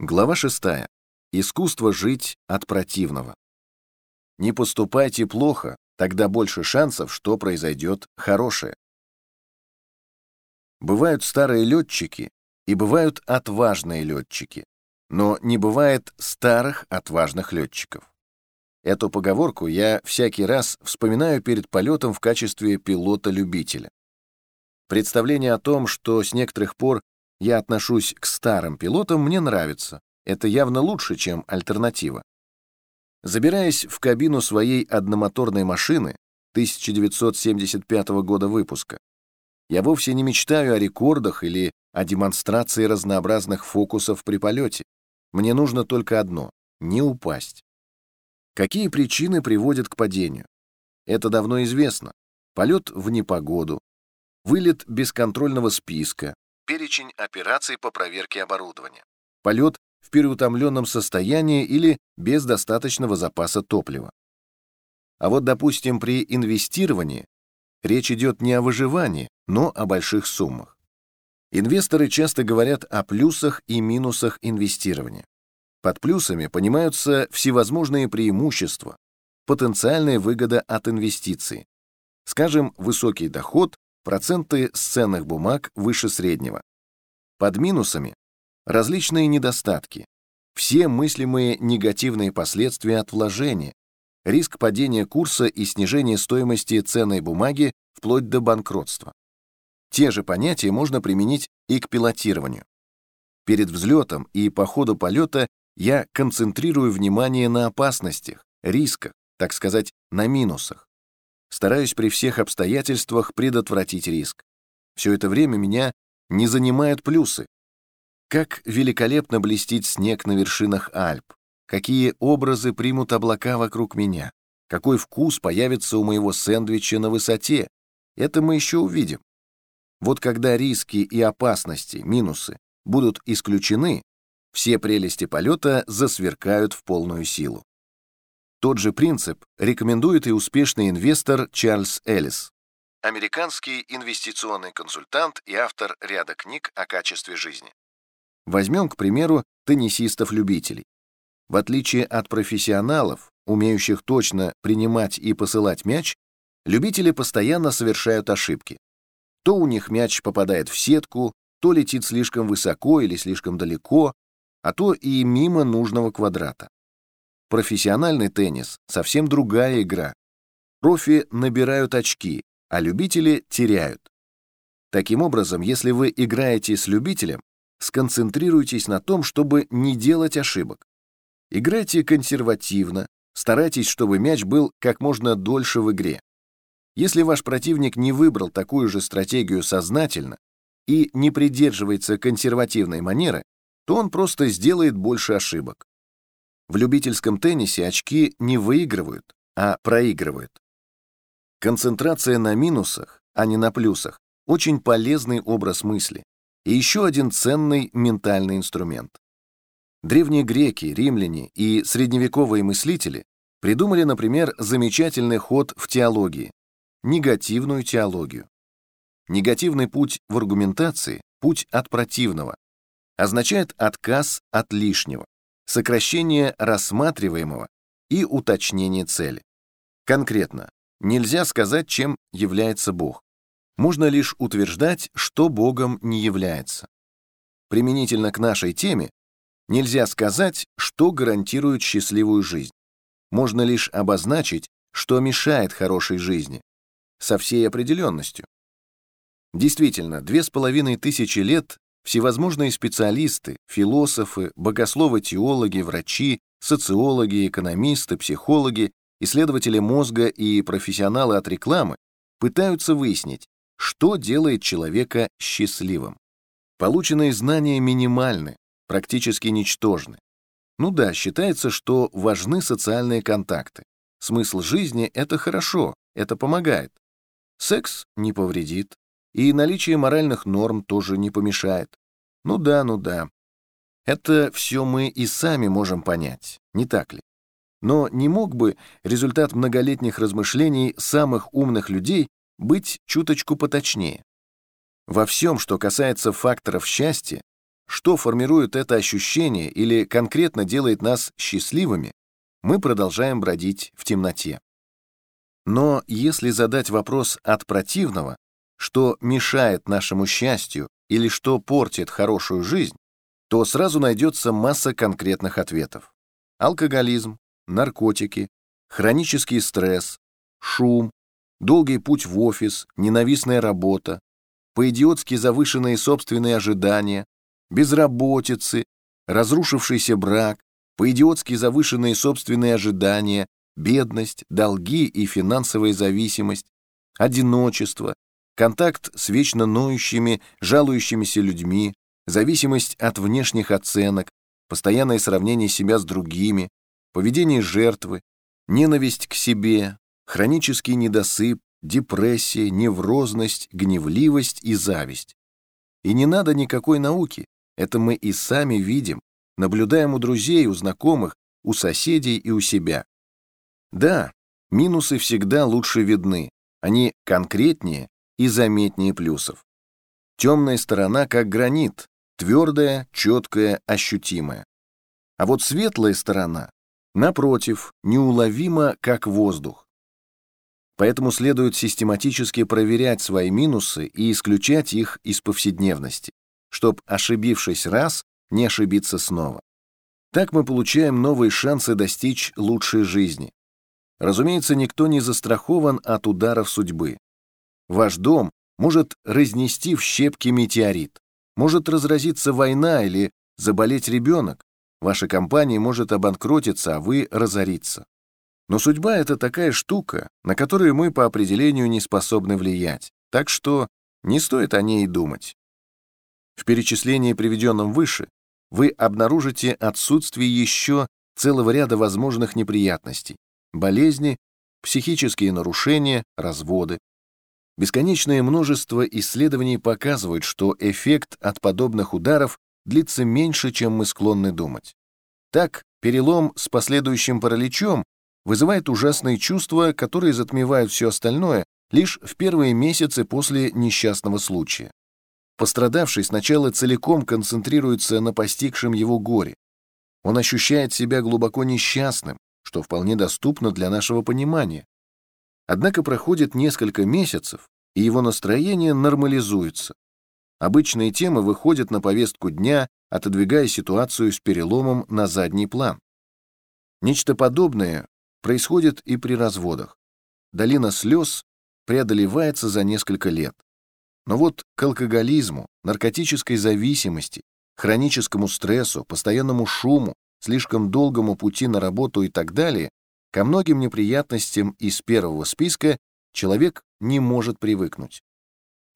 Глава 6. Искусство жить от противного. Не поступайте плохо, тогда больше шансов, что произойдет хорошее. Бывают старые летчики и бывают отважные летчики, но не бывает старых отважных летчиков. Эту поговорку я всякий раз вспоминаю перед полетом в качестве пилота-любителя. Представление о том, что с некоторых пор я отношусь к старым пилотам, мне нравится. Это явно лучше, чем альтернатива. Забираясь в кабину своей одномоторной машины 1975 года выпуска, я вовсе не мечтаю о рекордах или о демонстрации разнообразных фокусов при полете. Мне нужно только одно — не упасть. Какие причины приводят к падению? Это давно известно. Полет в непогоду, вылет без контрольного списка, перечень операций по проверке оборудования, полет в переутомленном состоянии или без достаточного запаса топлива. А вот, допустим, при инвестировании речь идет не о выживании, но о больших суммах. Инвесторы часто говорят о плюсах и минусах инвестирования. Под плюсами понимаются всевозможные преимущества, потенциальная выгода от инвестиций. Скажем, высокий доход, проценты с ценных бумаг выше среднего. Под минусами – различные недостатки, все мыслимые негативные последствия от вложения, риск падения курса и снижения стоимости ценной бумаги вплоть до банкротства. Те же понятия можно применить и к пилотированию. Перед взлетом и по ходу полета я концентрирую внимание на опасностях, рисках, так сказать, на минусах. Стараюсь при всех обстоятельствах предотвратить риск. Все это время меня не занимают плюсы. Как великолепно блестит снег на вершинах Альп, какие образы примут облака вокруг меня, какой вкус появится у моего сэндвича на высоте. Это мы еще увидим. Вот когда риски и опасности, минусы, будут исключены, все прелести полета засверкают в полную силу. Тот же принцип рекомендует и успешный инвестор Чарльз Эллис, американский инвестиционный консультант и автор ряда книг о качестве жизни. Возьмем, к примеру, теннисистов-любителей. В отличие от профессионалов, умеющих точно принимать и посылать мяч, любители постоянно совершают ошибки. То у них мяч попадает в сетку, то летит слишком высоко или слишком далеко, а то и мимо нужного квадрата. Профессиональный теннис — совсем другая игра. Профи набирают очки, а любители теряют. Таким образом, если вы играете с любителем, сконцентрируйтесь на том, чтобы не делать ошибок. Играйте консервативно, старайтесь, чтобы мяч был как можно дольше в игре. Если ваш противник не выбрал такую же стратегию сознательно и не придерживается консервативной манеры, то он просто сделает больше ошибок. В любительском теннисе очки не выигрывают, а проигрывают. Концентрация на минусах, а не на плюсах, очень полезный образ мысли и еще один ценный ментальный инструмент. Древние греки, римляне и средневековые мыслители придумали, например, замечательный ход в теологии — негативную теологию. Негативный путь в аргументации — путь от противного, означает отказ от лишнего сокращение рассматриваемого и уточнение цели. Конкретно, нельзя сказать, чем является Бог. Можно лишь утверждать, что Богом не является. Применительно к нашей теме, нельзя сказать, что гарантирует счастливую жизнь. Можно лишь обозначить, что мешает хорошей жизни, со всей определенностью. Действительно, две с половиной тысячи лет Всевозможные специалисты, философы, богословы-теологи, врачи, социологи, экономисты, психологи, исследователи мозга и профессионалы от рекламы пытаются выяснить, что делает человека счастливым. Полученные знания минимальны, практически ничтожны. Ну да, считается, что важны социальные контакты. Смысл жизни — это хорошо, это помогает. Секс не повредит, и наличие моральных норм тоже не помешает. Ну да, ну да. Это все мы и сами можем понять, не так ли? Но не мог бы результат многолетних размышлений самых умных людей быть чуточку поточнее? Во всем, что касается факторов счастья, что формирует это ощущение или конкретно делает нас счастливыми, мы продолжаем бродить в темноте. Но если задать вопрос от противного, что мешает нашему счастью или что портит хорошую жизнь, то сразу найдется масса конкретных ответов. Алкоголизм, наркотики, хронический стресс, шум, долгий путь в офис, ненавистная работа, по-идиотски завышенные собственные ожидания, безработицы, разрушившийся брак, по-идиотски завышенные собственные ожидания, бедность, долги и финансовая зависимость, одиночество, контакт с вечно ноющими, жалующимися людьми, зависимость от внешних оценок, постоянное сравнение себя с другими, поведение жертвы, ненависть к себе, хронический недосып, депрессия, неврозность, гневливость и зависть. И не надо никакой науки, это мы и сами видим, наблюдаем у друзей, у знакомых, у соседей и у себя. Да, минусы всегда лучше видны, они конкретнее и заметнее плюсов. Темная сторона как гранит, твердая, четкая, ощутимая. А вот светлая сторона, напротив, неуловима как воздух. Поэтому следует систематически проверять свои минусы и исключать их из повседневности, чтобы, ошибившись раз, не ошибиться снова. Так мы получаем новые шансы достичь лучшей жизни. Разумеется, никто не застрахован от ударов судьбы. Ваш дом может разнести в щепки метеорит, может разразиться война или заболеть ребенок, ваша компания может обанкротиться, а вы разориться. Но судьба — это такая штука, на которую мы по определению не способны влиять, так что не стоит о ней думать. В перечислении, приведенном выше, вы обнаружите отсутствие еще целого ряда возможных неприятностей, болезни, психические нарушения, разводы. Бесконечное множество исследований показывает, что эффект от подобных ударов длится меньше, чем мы склонны думать. Так, перелом с последующим параличом вызывает ужасные чувства, которые затмевают все остальное лишь в первые месяцы после несчастного случая. Пострадавший сначала целиком концентрируется на постигшем его горе. Он ощущает себя глубоко несчастным, что вполне доступно для нашего понимания. Однако проходит несколько месяцев, и его настроение нормализуется. Обычные темы выходят на повестку дня, отодвигая ситуацию с переломом на задний план. Нечто подобное происходит и при разводах. Долина слез преодолевается за несколько лет. Но вот к алкоголизму, наркотической зависимости, хроническому стрессу, постоянному шуму, слишком долгому пути на работу и так далее, ко многим неприятностям из первого списка человек не может привыкнуть.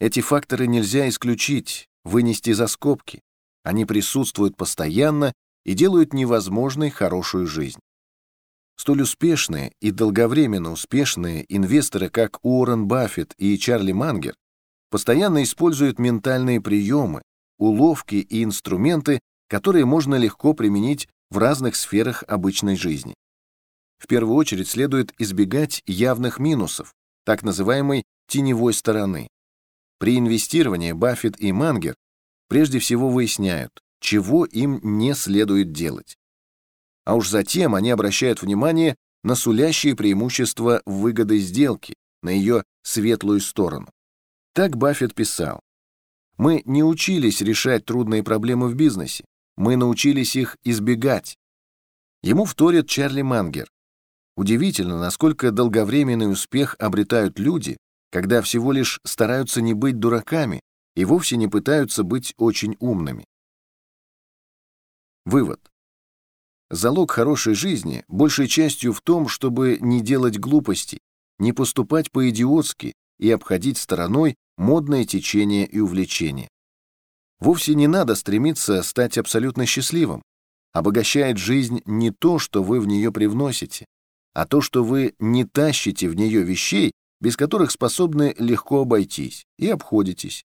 Эти факторы нельзя исключить, вынести за скобки. Они присутствуют постоянно и делают невозможной хорошую жизнь. Столь успешные и долговременно успешные инвесторы, как Уоррен Баффет и Чарли Мангер, постоянно используют ментальные приемы, уловки и инструменты, которые можно легко применить в разных сферах обычной жизни. В первую очередь следует избегать явных минусов, так называемой теневой стороны. При инвестировании Баффет и Мангер прежде всего выясняют, чего им не следует делать а уж затем они обращают внимание на сулящие преимущества выгоды сделки, на ее светлую сторону. Так Баффет писал. «Мы не учились решать трудные проблемы в бизнесе, мы научились их избегать». Ему вторит Чарли Мангер. Удивительно, насколько долговременный успех обретают люди, когда всего лишь стараются не быть дураками и вовсе не пытаются быть очень умными. Вывод. Залог хорошей жизни большей частью в том, чтобы не делать глупостей, не поступать по-идиотски и обходить стороной модное течение и увлечение. Вовсе не надо стремиться стать абсолютно счастливым. Обогащает жизнь не то, что вы в нее привносите, а то, что вы не тащите в нее вещей, без которых способны легко обойтись, и обходитесь.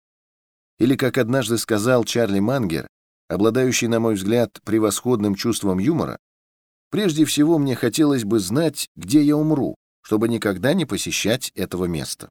Или, как однажды сказал Чарли Мангер, обладающий, на мой взгляд, превосходным чувством юмора, прежде всего мне хотелось бы знать, где я умру, чтобы никогда не посещать этого места.